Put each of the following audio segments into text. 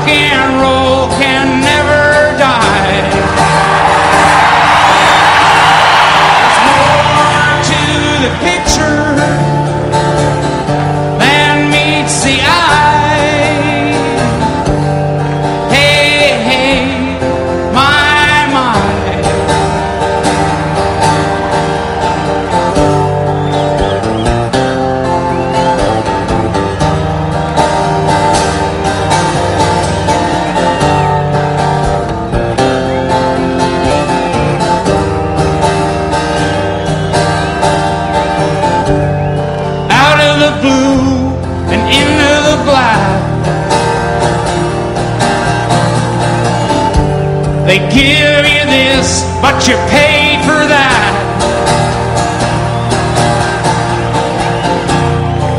rock and roll. the blue and into the black. They give you this, but you pay for that.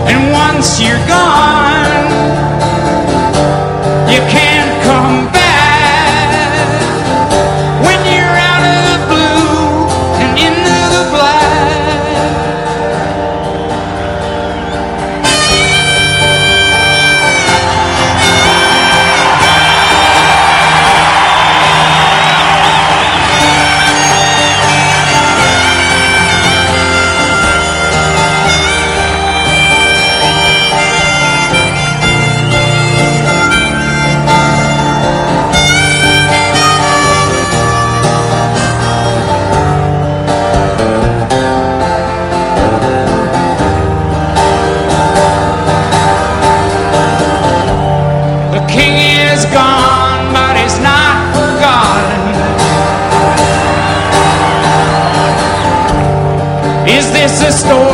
And once you're gone, restore.